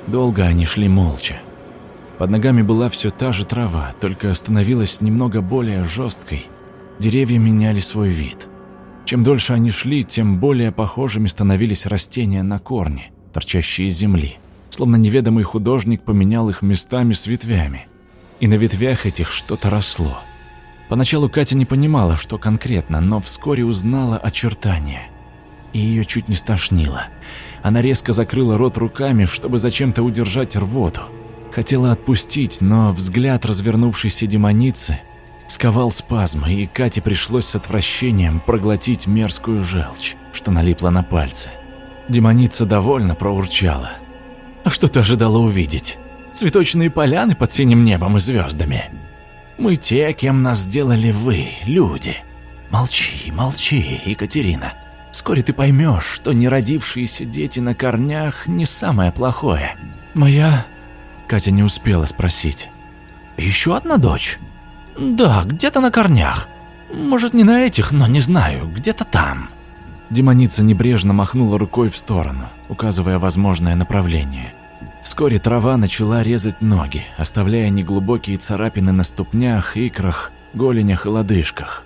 Долго они шли молча. Под ногами была все та же трава, только становилась немного более жесткой. Деревья меняли свой вид. Чем дольше они шли, тем более похожими становились растения на корни, торчащие из земли словно неведомый художник поменял их местами с ветвями. И на ветвях этих что-то росло. Поначалу Катя не понимала, что конкретно, но вскоре узнала очертания. И ее чуть не стошнило. Она резко закрыла рот руками, чтобы зачем-то удержать рвоту. Хотела отпустить, но взгляд развернувшейся демоницы сковал спазмы, и Кате пришлось с отвращением проглотить мерзкую желчь, что налипла на пальцы. Демоница довольно проурчала – а что ты ожидала увидеть? Цветочные поляны под синим небом и звездами. Мы те, кем нас сделали вы, люди. Молчи, молчи, Екатерина. Вскоре ты поймешь, что неродившиеся дети на корнях не самое плохое. Моя... Катя не успела спросить. Еще одна дочь? Да, где-то на корнях. Может, не на этих, но не знаю, где-то там. Демоница небрежно махнула рукой в сторону, указывая возможное направление. Вскоре трава начала резать ноги, оставляя неглубокие царапины на ступнях, икрах, голенях и лодыжках.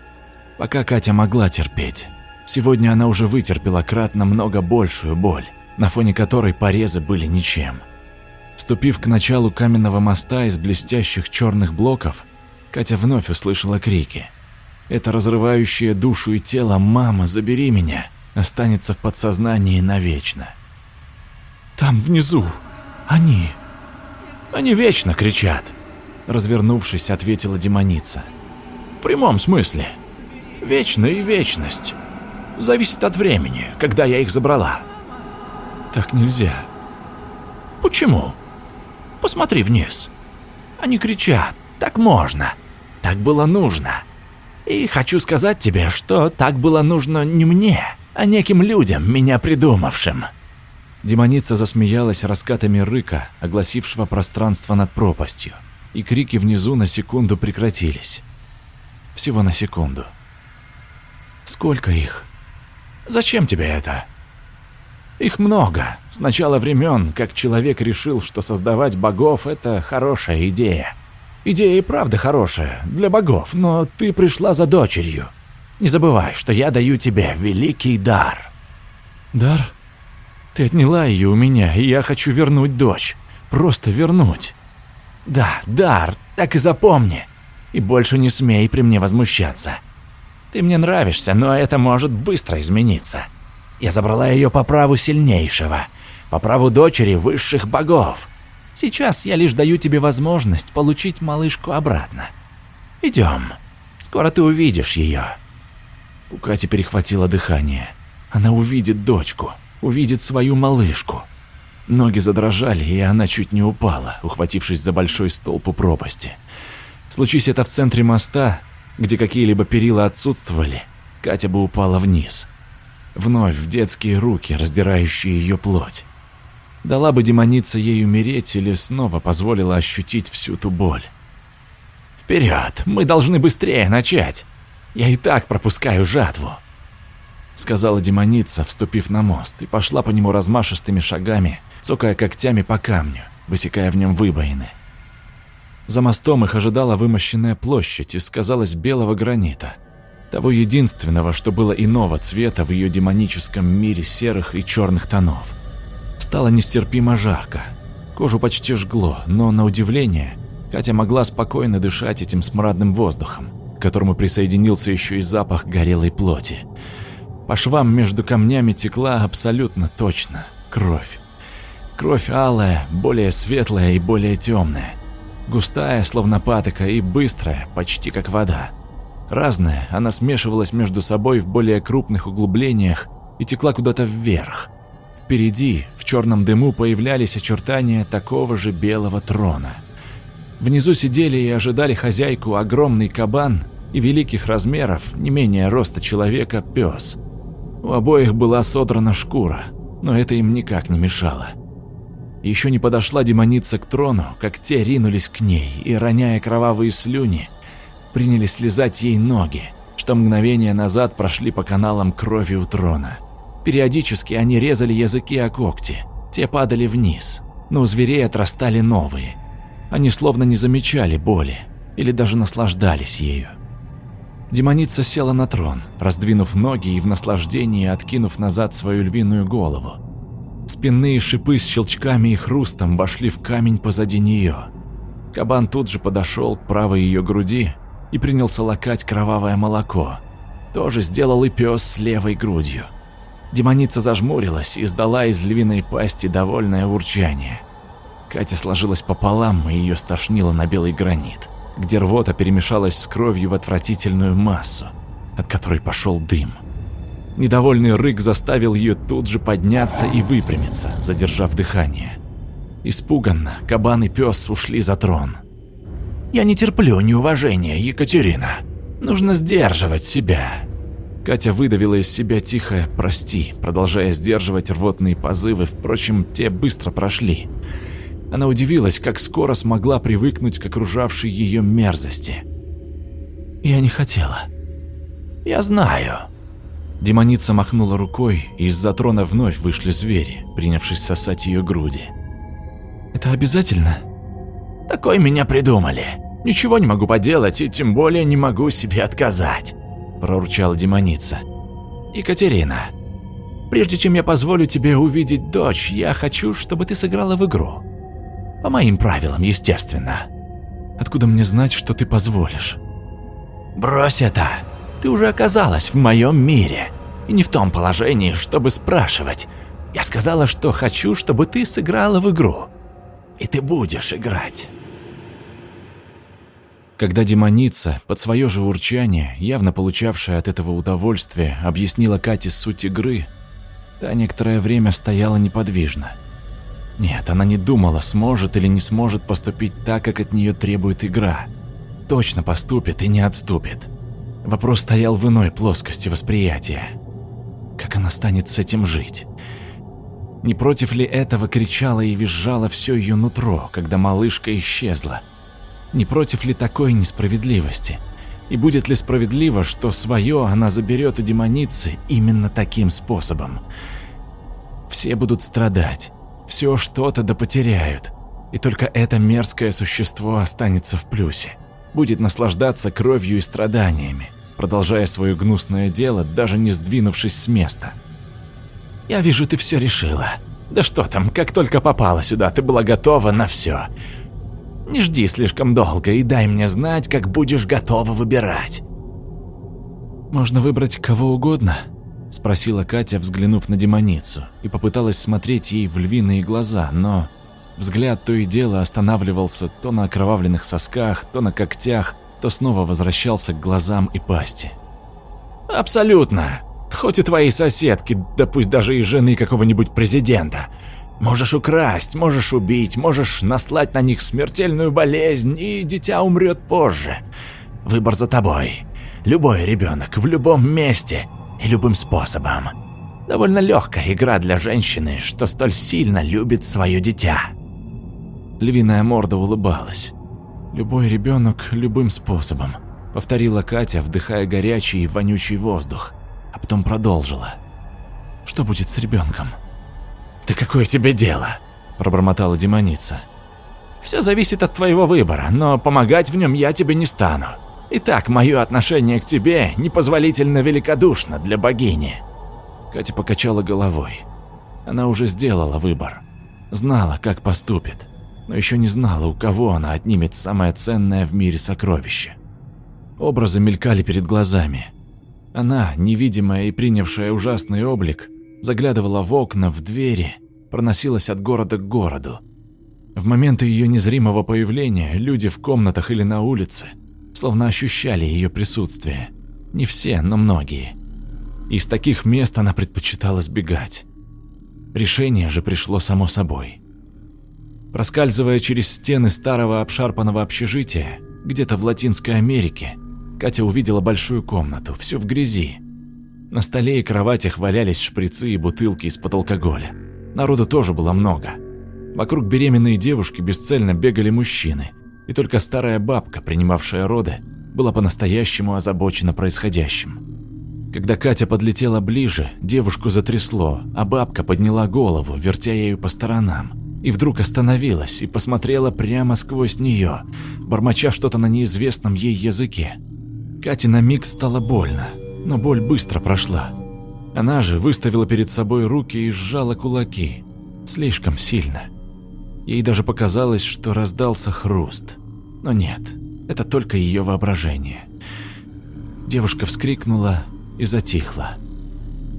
Пока Катя могла терпеть. Сегодня она уже вытерпела кратно много большую боль, на фоне которой порезы были ничем. Вступив к началу каменного моста из блестящих черных блоков, Катя вновь услышала крики. «Это разрывающее душу и тело «Мама, забери меня!» останется в подсознании навечно. Там внизу они... Они вечно кричат, развернувшись, ответила демоница. В прямом смысле. Вечно и вечность. Зависит от времени, когда я их забрала. Так нельзя. Почему? Посмотри вниз. Они кричат. Так можно. Так было нужно. И хочу сказать тебе, что так было нужно не мне а неким людям меня придумавшим». Демоница засмеялась раскатами рыка, огласившего пространство над пропастью, и крики внизу на секунду прекратились. Всего на секунду. «Сколько их? Зачем тебе это?» Их много. С начала времен, как человек решил, что создавать богов – это хорошая идея. Идея и правда хорошая, для богов, но ты пришла за дочерью. Не забывай, что я даю тебе великий дар». «Дар? Ты отняла ее у меня, и я хочу вернуть дочь. Просто вернуть». «Да, дар, так и запомни. И больше не смей при мне возмущаться. Ты мне нравишься, но это может быстро измениться. Я забрала ее по праву сильнейшего, по праву дочери высших богов. Сейчас я лишь даю тебе возможность получить малышку обратно. Идем, скоро ты увидишь ее». У Кати перехватило дыхание. Она увидит дочку, увидит свою малышку. Ноги задрожали, и она чуть не упала, ухватившись за большой столб у пропасти. Случись это в центре моста, где какие-либо перила отсутствовали, Катя бы упала вниз. Вновь в детские руки, раздирающие ее плоть. Дала бы демоница ей умереть или снова позволила ощутить всю ту боль. «Вперед! Мы должны быстрее начать!» Я и так пропускаю жатву!» Сказала демоница, вступив на мост, и пошла по нему размашистыми шагами, цокая когтями по камню, высекая в нем выбоины. За мостом их ожидала вымощенная площадь и сказалась белого гранита, того единственного, что было иного цвета в ее демоническом мире серых и черных тонов. Стало нестерпимо жарко, кожу почти жгло, но, на удивление, Катя могла спокойно дышать этим смрадным воздухом которому присоединился еще и запах горелой плоти. По швам между камнями текла абсолютно точно кровь. Кровь алая, более светлая и более темная. Густая, словно патока, и быстрая, почти как вода. Разная, она смешивалась между собой в более крупных углублениях и текла куда-то вверх. Впереди, в черном дыму, появлялись очертания такого же белого трона – Внизу сидели и ожидали хозяйку огромный кабан и великих размеров, не менее роста человека, пес. У обоих была содрана шкура, но это им никак не мешало. Еще не подошла демоница к трону, как те ринулись к ней и, роняя кровавые слюни, принялись слезать ей ноги, что мгновение назад прошли по каналам крови у трона. Периодически они резали языки о когти, те падали вниз, но у зверей отрастали новые, они словно не замечали боли или даже наслаждались ею. Демоница села на трон, раздвинув ноги и в наслаждении откинув назад свою львиную голову. Спинные шипы с щелчками и хрустом вошли в камень позади нее. Кабан тут же подошел к правой ее груди и принялся лакать кровавое молоко. Тоже сделал и пес с левой грудью. Демоница зажмурилась и издала из львиной пасти довольное урчание – Катя сложилась пополам, и ее стошнило на белый гранит, где рвота перемешалась с кровью в отвратительную массу, от которой пошел дым. Недовольный рык заставил ее тут же подняться и выпрямиться, задержав дыхание. Испуганно кабан и пес ушли за трон. «Я не терплю неуважения, Екатерина. Нужно сдерживать себя», Катя выдавила из себя тихое «прости», продолжая сдерживать рвотные позывы, впрочем, те быстро прошли. Она удивилась, как скоро смогла привыкнуть к окружавшей ее мерзости. «Я не хотела». «Я знаю». Демоница махнула рукой, и из-за трона вновь вышли звери, принявшись сосать ее груди. «Это обязательно?» «Такой меня придумали. Ничего не могу поделать, и тем более не могу себе отказать», – проручала демоница. «Екатерина, прежде чем я позволю тебе увидеть дочь, я хочу, чтобы ты сыграла в игру. По моим правилам, естественно. Откуда мне знать, что ты позволишь? Брось это. Ты уже оказалась в моем мире. И не в том положении, чтобы спрашивать. Я сказала, что хочу, чтобы ты сыграла в игру. И ты будешь играть. Когда демоница, под свое же урчание, явно получавшая от этого удовольствие, объяснила Кате суть игры, та некоторое время стояла неподвижно – нет, она не думала, сможет или не сможет поступить так, как от нее требует игра. Точно поступит и не отступит. Вопрос стоял в иной плоскости восприятия. Как она станет с этим жить? Не против ли этого кричала и визжала все ее нутро, когда малышка исчезла? Не против ли такой несправедливости? И будет ли справедливо, что свое она заберет у демоницы именно таким способом? Все будут страдать все что-то да потеряют. И только это мерзкое существо останется в плюсе. Будет наслаждаться кровью и страданиями, продолжая свое гнусное дело, даже не сдвинувшись с места. «Я вижу, ты все решила. Да что там, как только попала сюда, ты была готова на все. Не жди слишком долго и дай мне знать, как будешь готова выбирать». «Можно выбрать кого угодно», — спросила Катя, взглянув на демоницу, и попыталась смотреть ей в львиные глаза, но взгляд то и дело останавливался то на окровавленных сосках, то на когтях, то снова возвращался к глазам и пасти. «Абсолютно! Хоть и твоей соседки, да пусть даже и жены какого-нибудь президента!» Можешь украсть, можешь убить, можешь наслать на них смертельную болезнь, и дитя умрет позже. Выбор за тобой. Любой ребенок в любом месте и любым способом. Довольно легкая игра для женщины, что столь сильно любит свое дитя. Львиная морда улыбалась. «Любой ребенок любым способом», — повторила Катя, вдыхая горячий и вонючий воздух, а потом продолжила. «Что будет с ребенком?» «Да какое тебе дело?» – пробормотала демоница. «Все зависит от твоего выбора, но помогать в нем я тебе не стану. Итак, мое отношение к тебе непозволительно великодушно для богини». Катя покачала головой. Она уже сделала выбор. Знала, как поступит, но еще не знала, у кого она отнимет самое ценное в мире сокровище. Образы мелькали перед глазами. Она, невидимая и принявшая ужасный облик, заглядывала в окна, в двери, проносилась от города к городу. В моменты ее незримого появления люди в комнатах или на улице – словно ощущали ее присутствие. Не все, но многие. Из таких мест она предпочитала сбегать. Решение же пришло само собой. Проскальзывая через стены старого обшарпанного общежития, где-то в Латинской Америке, Катя увидела большую комнату, всю в грязи. На столе и кроватях валялись шприцы и бутылки из-под алкоголя. Народу тоже было много. Вокруг беременные девушки бесцельно бегали мужчины – и только старая бабка, принимавшая роды, была по-настоящему озабочена происходящим. Когда Катя подлетела ближе, девушку затрясло, а бабка подняла голову, вертя ею по сторонам. И вдруг остановилась и посмотрела прямо сквозь нее, бормоча что-то на неизвестном ей языке. Кате на миг стало больно, но боль быстро прошла. Она же выставила перед собой руки и сжала кулаки. Слишком сильно. Ей даже показалось, что раздался хруст. Но нет, это только ее воображение. Девушка вскрикнула и затихла.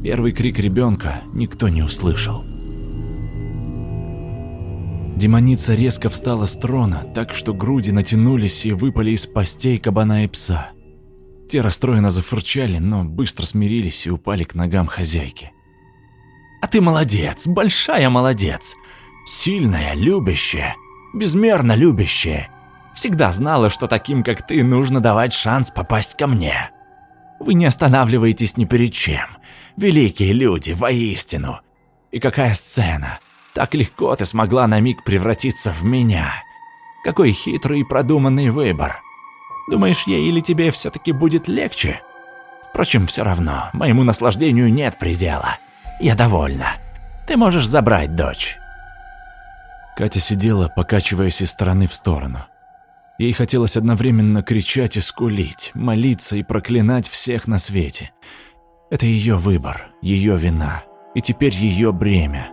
Первый крик ребенка никто не услышал. Демоница резко встала с трона, так что груди натянулись и выпали из постей кабана и пса. Те расстроенно зафырчали, но быстро смирились и упали к ногам хозяйки. «А ты молодец, большая молодец! Сильное любящее, безмерно любящее. Всегда знала, что таким, как ты, нужно давать шанс попасть ко мне. Вы не останавливаетесь ни перед чем. Великие люди, воистину. И какая сцена. Так легко ты смогла на миг превратиться в меня. Какой хитрый и продуманный выбор. Думаешь, ей или тебе все-таки будет легче? Впрочем, все равно, моему наслаждению нет предела. Я довольна. Ты можешь забрать дочь. Катя сидела, покачиваясь из стороны в сторону. Ей хотелось одновременно кричать и скулить, молиться и проклинать всех на свете. Это ее выбор, ее вина, и теперь ее бремя.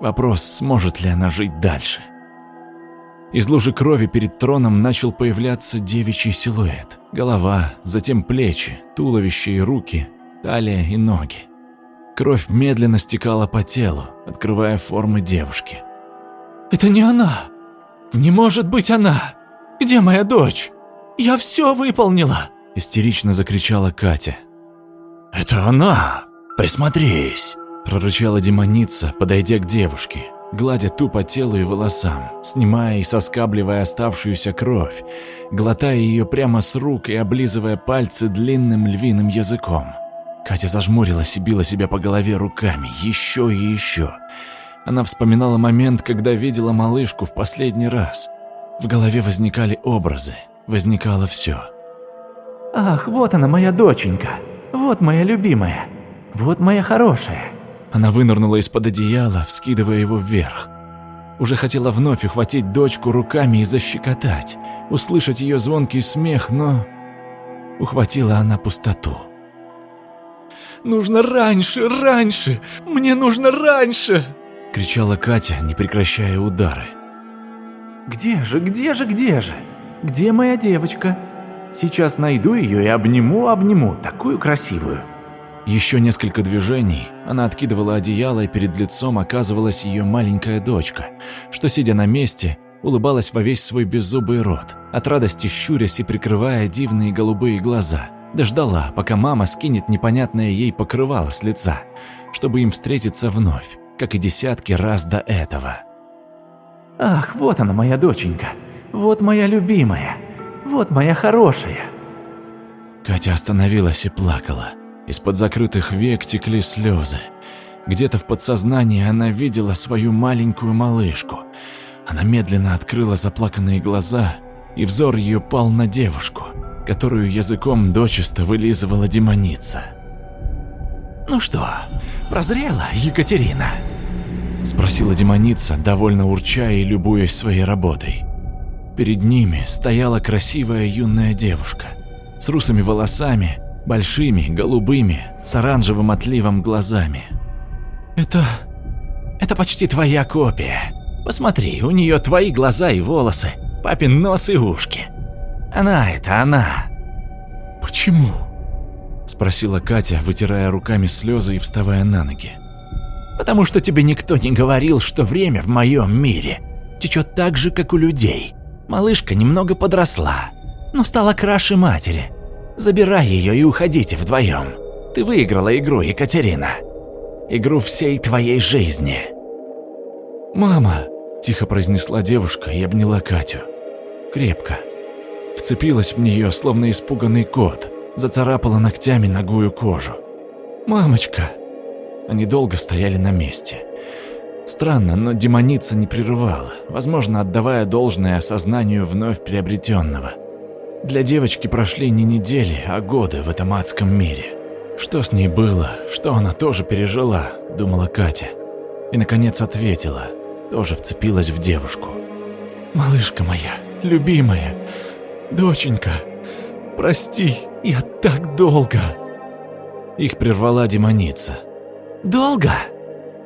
Вопрос, сможет ли она жить дальше. Из лужи крови перед троном начал появляться девичий силуэт. Голова, затем плечи, туловище и руки, талия и ноги. Кровь медленно стекала по телу, открывая формы девушки – это не она! Не может быть она! Где моя дочь? Я все выполнила!» Истерично закричала Катя. «Это она! Присмотрись!» Прорычала демоница, подойдя к девушке, гладя тупо телу и волосам, снимая и соскабливая оставшуюся кровь, глотая ее прямо с рук и облизывая пальцы длинным львиным языком. Катя зажмурилась и била себя по голове руками еще и еще. «Еще!» Она вспоминала момент, когда видела малышку в последний раз. В голове возникали образы, возникало все. «Ах, вот она, моя доченька! Вот моя любимая! Вот моя хорошая!» Она вынырнула из-под одеяла, вскидывая его вверх. Уже хотела вновь ухватить дочку руками и защекотать, услышать ее звонкий смех, но... Ухватила она пустоту. «Нужно раньше, раньше! Мне нужно раньше!» — кричала Катя, не прекращая удары. «Где же, где же, где же? Где моя девочка? Сейчас найду ее и обниму, обниму, такую красивую». Еще несколько движений, она откидывала одеяло, и перед лицом оказывалась ее маленькая дочка, что, сидя на месте, улыбалась во весь свой беззубый рот, от радости щурясь и прикрывая дивные голубые глаза. Дождала, пока мама скинет непонятное ей покрывало с лица, чтобы им встретиться вновь как и десятки раз до этого. «Ах, вот она, моя доченька! Вот моя любимая! Вот моя хорошая!» Катя остановилась и плакала. Из-под закрытых век текли слезы. Где-то в подсознании она видела свою маленькую малышку. Она медленно открыла заплаканные глаза, и взор ее пал на девушку, которую языком дочисто вылизывала демоница. Ну что, прозрела Екатерина? Спросила демоница, довольно урчая и любуясь своей работой. Перед ними стояла красивая юная девушка с русыми волосами, большими, голубыми, с оранжевым отливом глазами. «Это... это почти твоя копия. Посмотри, у нее твои глаза и волосы, папин нос и ушки. Она это она». «Почему?» Спросила Катя, вытирая руками слезы и вставая на ноги. «Потому что тебе никто не говорил, что время в моем мире течет так же, как у людей. Малышка немного подросла, но стала краше матери. Забирай ее и уходите вдвоем. Ты выиграла игру, Екатерина. Игру всей твоей жизни». «Мама!» – тихо произнесла девушка и обняла Катю. Крепко. Вцепилась в нее, словно испуганный кот – зацарапала ногтями ногую кожу. «Мамочка!» Они долго стояли на месте. Странно, но демоница не прерывала, возможно, отдавая должное осознанию вновь приобретенного. Для девочки прошли не недели, а годы в этом адском мире. Что с ней было, что она тоже пережила, думала Катя. И, наконец, ответила, тоже вцепилась в девушку. «Малышка моя, любимая, доченька!» Прости, я так долго. Их прервала демоница. Долго?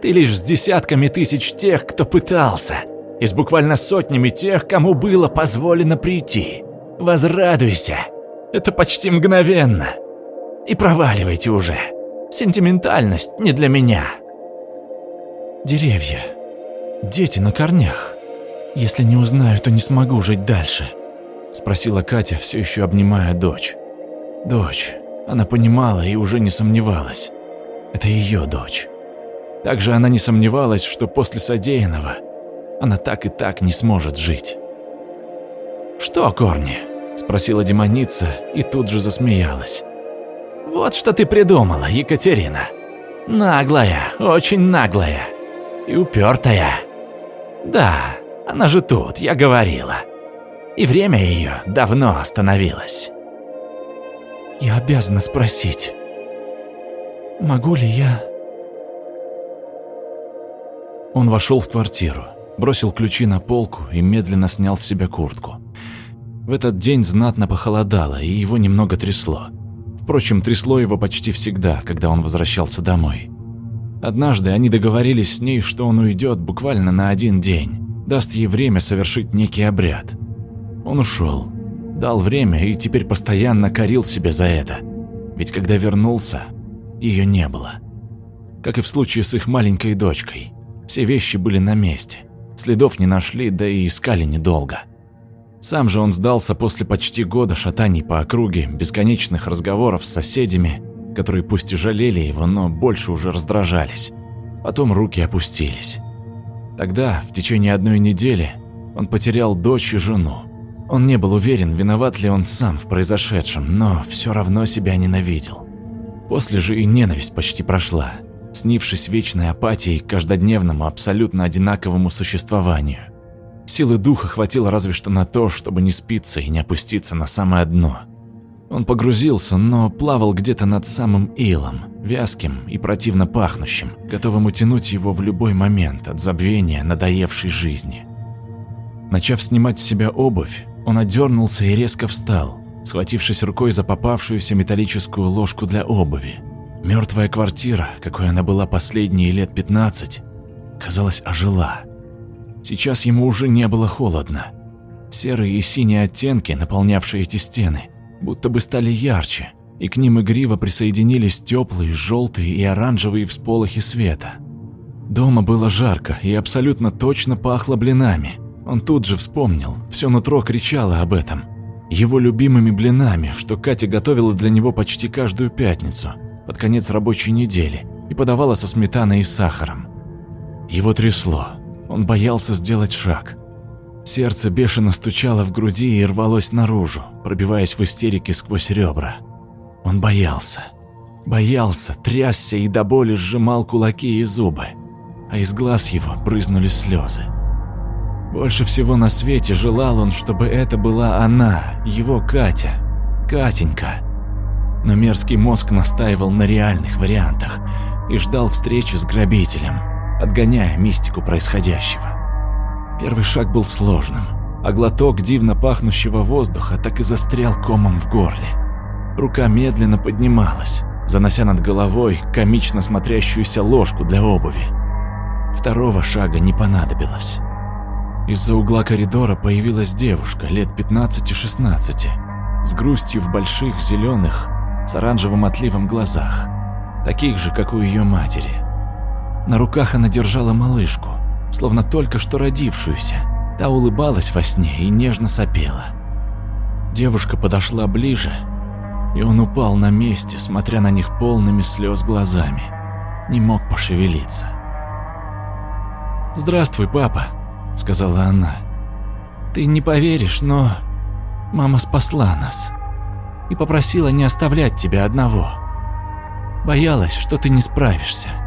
Ты лишь с десятками тысяч тех, кто пытался, и с буквально сотнями тех, кому было позволено прийти. Возрадуйся. Это почти мгновенно. И проваливайте уже. Сентиментальность не для меня. Деревья. Дети на корнях. Если не узнаю, то не смогу жить дальше спросила Катя, все еще обнимая дочь. Дочь. Она понимала и уже не сомневалась. Это ее дочь. Также она не сомневалась, что после содеянного она так и так не сможет жить. «Что, Корни?» – спросила демоница и тут же засмеялась. «Вот что ты придумала, Екатерина. Наглая, очень наглая и упертая. Да, она же тут, я говорила и время ее давно остановилось. Я обязана спросить, могу ли я... Он вошел в квартиру, бросил ключи на полку и медленно снял с себя куртку. В этот день знатно похолодало, и его немного трясло. Впрочем, трясло его почти всегда, когда он возвращался домой. Однажды они договорились с ней, что он уйдет буквально на один день, даст ей время совершить некий обряд – он ушел. Дал время и теперь постоянно корил себя за это. Ведь когда вернулся, ее не было. Как и в случае с их маленькой дочкой. Все вещи были на месте. Следов не нашли, да и искали недолго. Сам же он сдался после почти года шатаний по округе, бесконечных разговоров с соседями, которые пусть и жалели его, но больше уже раздражались. Потом руки опустились. Тогда, в течение одной недели, он потерял дочь и жену. Он не был уверен, виноват ли он сам в произошедшем, но все равно себя ненавидел. После же и ненависть почти прошла, снившись вечной апатией к каждодневному абсолютно одинаковому существованию. Силы духа хватило разве что на то, чтобы не спиться и не опуститься на самое дно. Он погрузился, но плавал где-то над самым илом, вязким и противно пахнущим, готовым утянуть его в любой момент от забвения надоевшей жизни. Начав снимать с себя обувь, он одернулся и резко встал, схватившись рукой за попавшуюся металлическую ложку для обуви. Мертвая квартира, какой она была последние лет 15, казалось, ожила. Сейчас ему уже не было холодно. Серые и синие оттенки, наполнявшие эти стены, будто бы стали ярче, и к ним игриво присоединились теплые, желтые и оранжевые всполохи света. Дома было жарко и абсолютно точно пахло блинами – он тут же вспомнил, все нутро кричало об этом. Его любимыми блинами, что Катя готовила для него почти каждую пятницу, под конец рабочей недели, и подавала со сметаной и сахаром. Его трясло, он боялся сделать шаг. Сердце бешено стучало в груди и рвалось наружу, пробиваясь в истерике сквозь ребра. Он боялся. Боялся, трясся и до боли сжимал кулаки и зубы, а из глаз его брызнули слезы. Больше всего на свете желал он, чтобы это была она, его Катя, Катенька. Но мерзкий мозг настаивал на реальных вариантах и ждал встречи с грабителем, отгоняя мистику происходящего. Первый шаг был сложным, а глоток дивно пахнущего воздуха так и застрял комом в горле. Рука медленно поднималась, занося над головой комично смотрящуюся ложку для обуви. Второго шага не понадобилось. Из-за угла коридора появилась девушка лет 15-16, с грустью в больших, зеленых, с оранжевым отливом глазах, таких же, как у ее матери. На руках она держала малышку, словно только что родившуюся. Та улыбалась во сне и нежно сопела. Девушка подошла ближе, и он упал на месте, смотря на них полными слез глазами. Не мог пошевелиться. «Здравствуй, папа!» — сказала она. «Ты не поверишь, но мама спасла нас и попросила не оставлять тебя одного. Боялась, что ты не справишься».